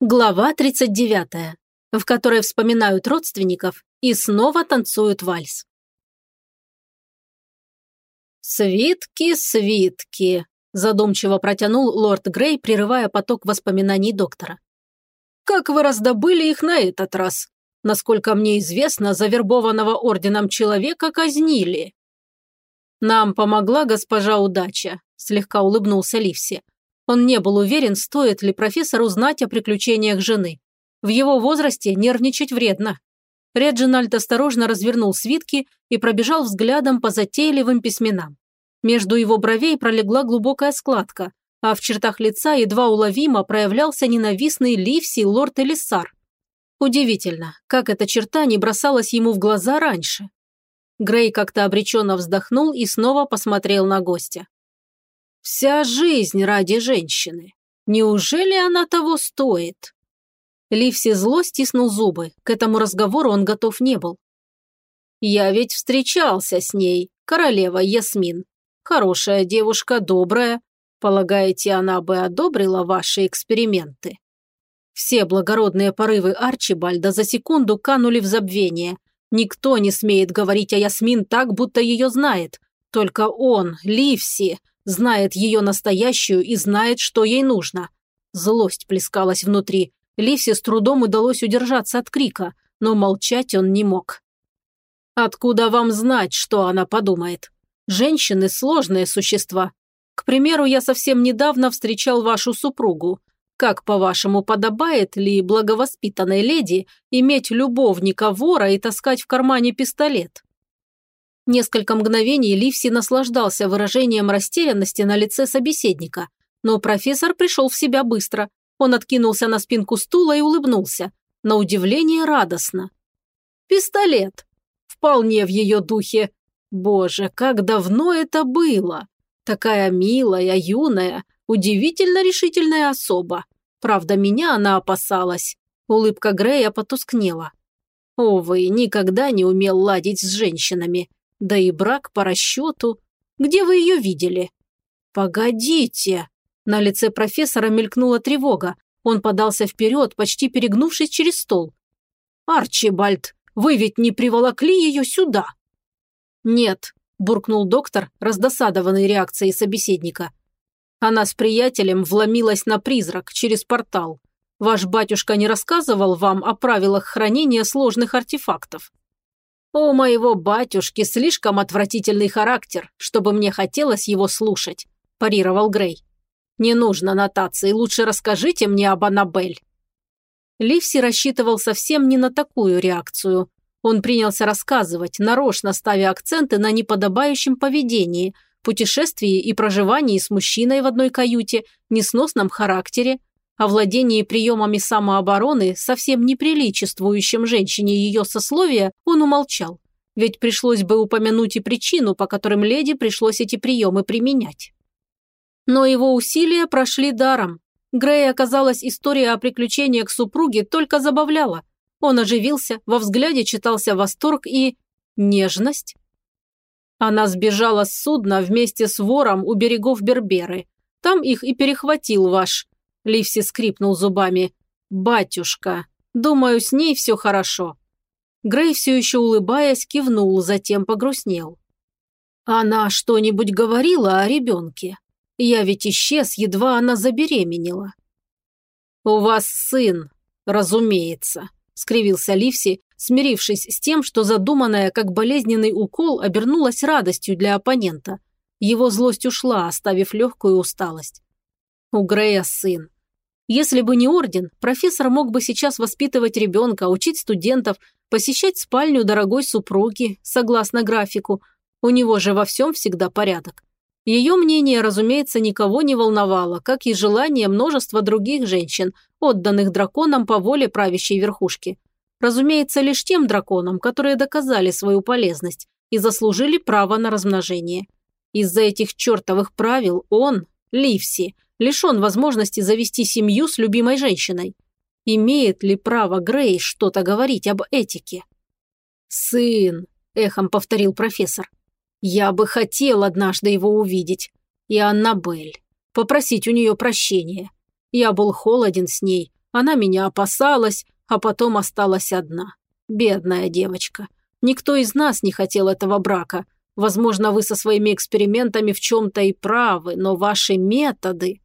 Глава 39, в которой вспоминают родственников и снова танцуют вальс. «Свитки, свитки», – задумчиво протянул лорд Грей, прерывая поток воспоминаний доктора. «Как вы раздобыли их на этот раз? Насколько мне известно, завербованного орденом человека казнили». «Нам помогла госпожа удача», – слегка улыбнулся Ливси. Он не был уверен, стоит ли профессору знать о приключениях жены. В его возрасте нервничать вредно. Реджинальд осторожно развернул свитки и пробежал взглядом по затейливым письменам. Между его бровей пролегла глубокая складка, а в чертах лица едва уловимо проявлялся ненавистный Ливси лорд Элиссар. Удивительно, как эта черта не бросалась ему в глаза раньше. Грей как-то обреченно вздохнул и снова посмотрел на гостя. Вся жизнь ради женщины. Неужели она того стоит? Ливси зло стиснул зубы. К этому разговору он готов не был. Я ведь встречался с ней, королева Ясмин. Хорошая девушка, добрая. Полагаете, она бы одобрила ваши эксперименты? Все благородные порывы Арчибальда за секунду канули в забвение. Никто не смеет говорить о Ясмин так, будто ее знает. Только он, Ливси, Знает ее настоящую и знает, что ей нужно. Злость плескалась внутри. Ливсе с трудом удалось удержаться от крика, но молчать он не мог. «Откуда вам знать, что она подумает? Женщины – сложные существа. К примеру, я совсем недавно встречал вашу супругу. Как, по-вашему, подобает ли благовоспитанной леди иметь любовника-вора и таскать в кармане пистолет? Несколько мгновений Ливси наслаждался выражением растерянности на лице собеседника, но профессор пришел в себя быстро. Он откинулся на спинку стула и улыбнулся. На удивление радостно. «Пистолет! Вполне в ее духе. Боже, как давно это было! Такая милая, юная, удивительно решительная особа. Правда, меня она опасалась». Улыбка Грея потускнела. Увы, никогда не умел ладить с женщинами. Да и брак по расчету. Где вы ее видели? Погодите. На лице профессора мелькнула тревога. Он подался вперед, почти перегнувшись через стол. «Арчибальд, вы ведь не приволокли ее сюда?» «Нет», – буркнул доктор, раздосадованный реакцией собеседника. Она с приятелем вломилась на призрак через портал. Ваш батюшка не рассказывал вам о правилах хранения сложных артефактов?» У моего батюшки слишком отвратительный характер, чтобы мне хотелось его слушать», – парировал Грей. «Не нужно нотации, лучше расскажите мне об Аннабель». Ливси рассчитывал совсем не на такую реакцию. Он принялся рассказывать, нарочно ставя акценты на неподобающем поведении, путешествии и проживании с мужчиной в одной каюте, несносном характере, о владении приемами самообороны, совсем неприличествующим женщине ее сословия, он умолчал. Ведь пришлось бы упомянуть и причину, по которым леди пришлось эти приемы применять. Но его усилия прошли даром. Грей оказалась история о приключениях супруги только забавляла. Он оживился, во взгляде читался восторг и... нежность. Она сбежала с судна вместе с вором у берегов Берберы. Там их и перехватил ваш Ливси скрипнул зубами. «Батюшка, думаю, с ней все хорошо». Грей все еще улыбаясь кивнул, затем погрустнел. «Она что-нибудь говорила о ребенке? Я ведь исчез, едва она забеременела». «У вас сын, разумеется», – скривился Ливси, смирившись с тем, что задуманное как болезненный укол обернулась радостью для оппонента. Его злость ушла, оставив легкую усталость. У Грея сын. Если бы не орден, профессор мог бы сейчас воспитывать ребенка, учить студентов, посещать спальню дорогой супруги, согласно графику. У него же во всем всегда порядок. Ее мнение, разумеется, никого не волновало, как и желание множества других женщин, отданных драконам по воле правящей верхушки. Разумеется, лишь тем драконам, которые доказали свою полезность и заслужили право на размножение. Из-за этих чертовых правил он, Ливси, лишен возможности завести семью с любимой женщиной. Имеет ли право Грей что-то говорить об этике? «Сын», – эхом повторил профессор. «Я бы хотел однажды его увидеть. И Аннабель. Попросить у нее прощения. Я был холоден с ней, Она меня опасалась, а потом осталась одна. Бедная девочка. Никто из нас не хотел этого брака. Возможно, вы со своими экспериментами в чем-то и правы, но ваши методы...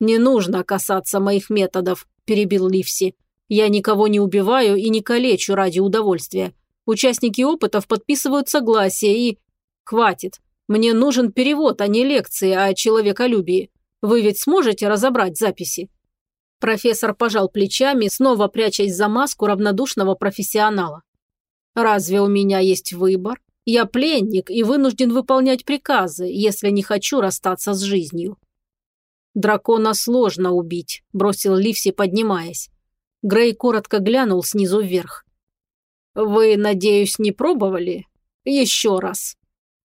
«Не нужно касаться моих методов», – перебил Ливси. «Я никого не убиваю и не калечу ради удовольствия. Участники опытов подписывают согласие и... Хватит. Мне нужен перевод, а не лекции о человеколюбии. Вы ведь сможете разобрать записи?» Профессор пожал плечами, снова прячась за маску равнодушного профессионала. «Разве у меня есть выбор? Я пленник и вынужден выполнять приказы, если не хочу расстаться с жизнью». «Дракона сложно убить», – бросил Ливси, поднимаясь. Грей коротко глянул снизу вверх. «Вы, надеюсь, не пробовали? Еще раз».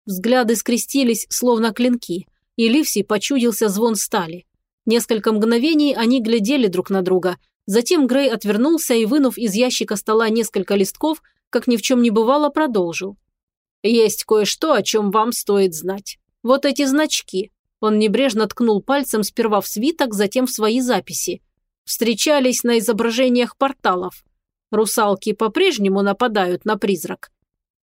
Взгляды скрестились, словно клинки, и Ливси почудился звон стали. Несколько мгновений они глядели друг на друга. Затем Грей отвернулся и, вынув из ящика стола несколько листков, как ни в чем не бывало, продолжил. «Есть кое-что, о чем вам стоит знать. Вот эти значки». Он небрежно ткнул пальцем сперва в свиток, затем в свои записи. Встречались на изображениях порталов. Русалки по-прежнему нападают на призрак.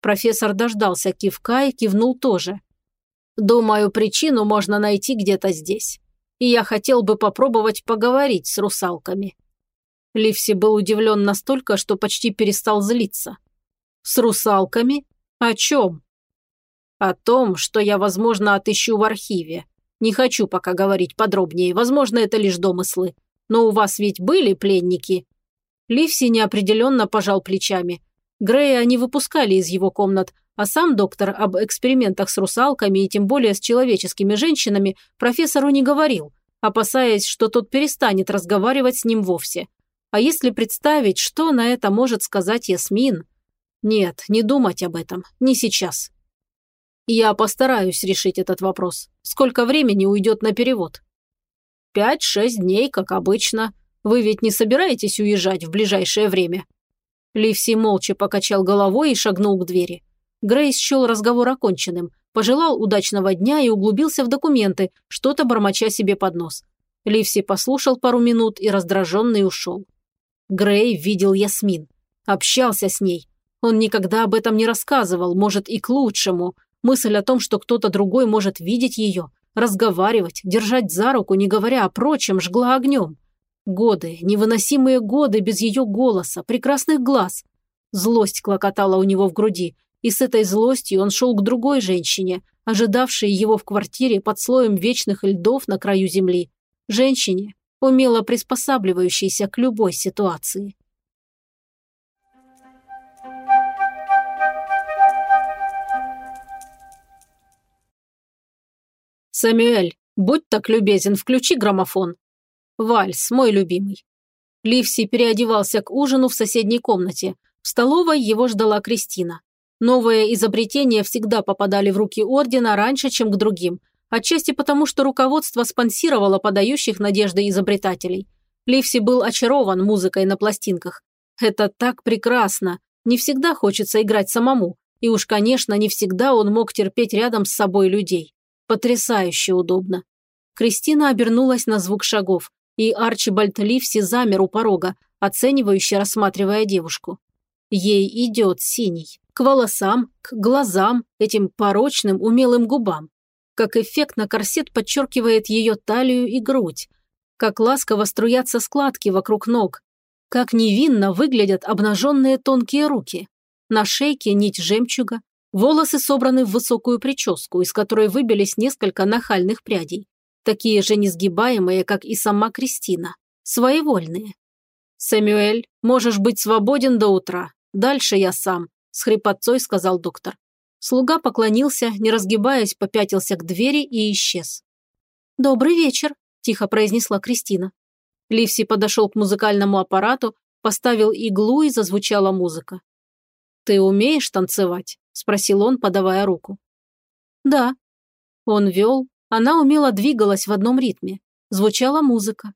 Профессор дождался кивка и кивнул тоже. Думаю, причину можно найти где-то здесь. И я хотел бы попробовать поговорить с русалками. Ливси был удивлен настолько, что почти перестал злиться. С русалками? О чем? О том, что я, возможно, отыщу в архиве. Не хочу пока говорить подробнее, возможно, это лишь домыслы. Но у вас ведь были пленники? Ливси неопределенно пожал плечами. Грея не выпускали из его комнат, а сам доктор об экспериментах с русалками и тем более с человеческими женщинами профессору не говорил, опасаясь, что тот перестанет разговаривать с ним вовсе. А если представить, что на это может сказать Ясмин? Нет, не думать об этом, не сейчас. Я постараюсь решить этот вопрос. Сколько времени уйдет на перевод? Пять-шесть дней, как обычно. Вы ведь не собираетесь уезжать в ближайшее время?» Ливси молча покачал головой и шагнул к двери. Грейс счел разговор оконченным, пожелал удачного дня и углубился в документы, что-то бормоча себе под нос. Ливси послушал пару минут и раздраженный ушел. Грей видел Ясмин. Общался с ней. Он никогда об этом не рассказывал, может и к лучшему. Мысль о том, что кто-то другой может видеть ее, разговаривать, держать за руку, не говоря о прочем, жгла огнем. Годы, невыносимые годы без ее голоса, прекрасных глаз. Злость клокотала у него в груди, и с этой злостью он шел к другой женщине, ожидавшей его в квартире под слоем вечных льдов на краю земли. Женщине, умело приспосабливающейся к любой ситуации. «Самюэль, будь так любезен, включи граммофон», Вальс, мой любимый. Ливси переодевался к ужину в соседней комнате. В столовой его ждала Кристина. Новые изобретения всегда попадали в руки Ордена раньше, чем к другим. Отчасти потому, что руководство спонсировало подающих надежды изобретателей. Ливси был очарован музыкой на пластинках. Это так прекрасно. Не всегда хочется играть самому. И уж, конечно, не всегда он мог терпеть рядом с собой людей. Потрясающе удобно. Кристина обернулась на звук шагов и Арчибальд Ливси замер у порога, оценивающе рассматривая девушку. Ей идет синий. К волосам, к глазам, этим порочным, умелым губам. Как эффектно корсет подчеркивает ее талию и грудь. Как ласково струятся складки вокруг ног. Как невинно выглядят обнаженные тонкие руки. На шейке нить жемчуга. Волосы собраны в высокую прическу, из которой выбились несколько нахальных прядей такие же несгибаемые, как и сама Кристина, своевольные. «Сэмюэль, можешь быть свободен до утра. Дальше я сам», – с хрипотцой сказал доктор. Слуга поклонился, не разгибаясь, попятился к двери и исчез. «Добрый вечер», – тихо произнесла Кристина. Ливси подошел к музыкальному аппарату, поставил иглу и зазвучала музыка. «Ты умеешь танцевать?» – спросил он, подавая руку. «Да». Он вел, она умело двигалась в одном ритме. Звучала музыка.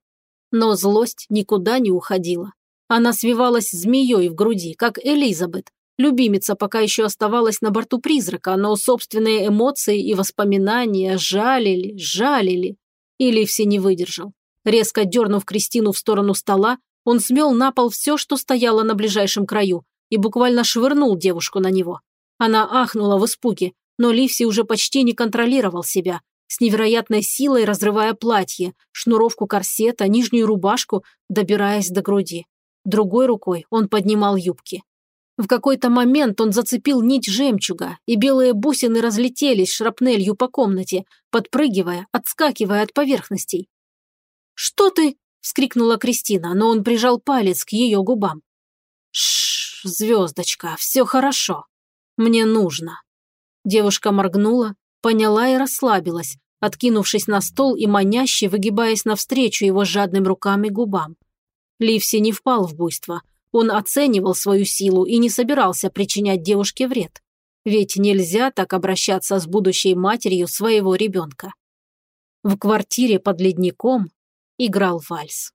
Но злость никуда не уходила. Она свивалась змеей в груди, как Элизабет. Любимица пока еще оставалась на борту призрака, но собственные эмоции и воспоминания жалили, жалили. И Ливси не выдержал. Резко дернув Кристину в сторону стола, Он смел на пол все, что стояло на ближайшем краю, и буквально швырнул девушку на него. Она ахнула в испуге, но Ливси уже почти не контролировал себя, с невероятной силой разрывая платье, шнуровку корсета, нижнюю рубашку, добираясь до груди. Другой рукой он поднимал юбки. В какой-то момент он зацепил нить жемчуга, и белые бусины разлетелись шрапнелью по комнате, подпрыгивая, отскакивая от поверхностей. «Что ты?» – вскрикнула Кристина, но он прижал палец к ее губам. Шш, звездочка, все хорошо. Мне нужно». Девушка моргнула, поняла и расслабилась, откинувшись на стол и маняще выгибаясь навстречу его жадным рукам и губам. Ливси не впал в буйство. Он оценивал свою силу и не собирался причинять девушке вред. Ведь нельзя так обращаться с будущей матерью своего ребенка. В квартире под ледником играл вальс.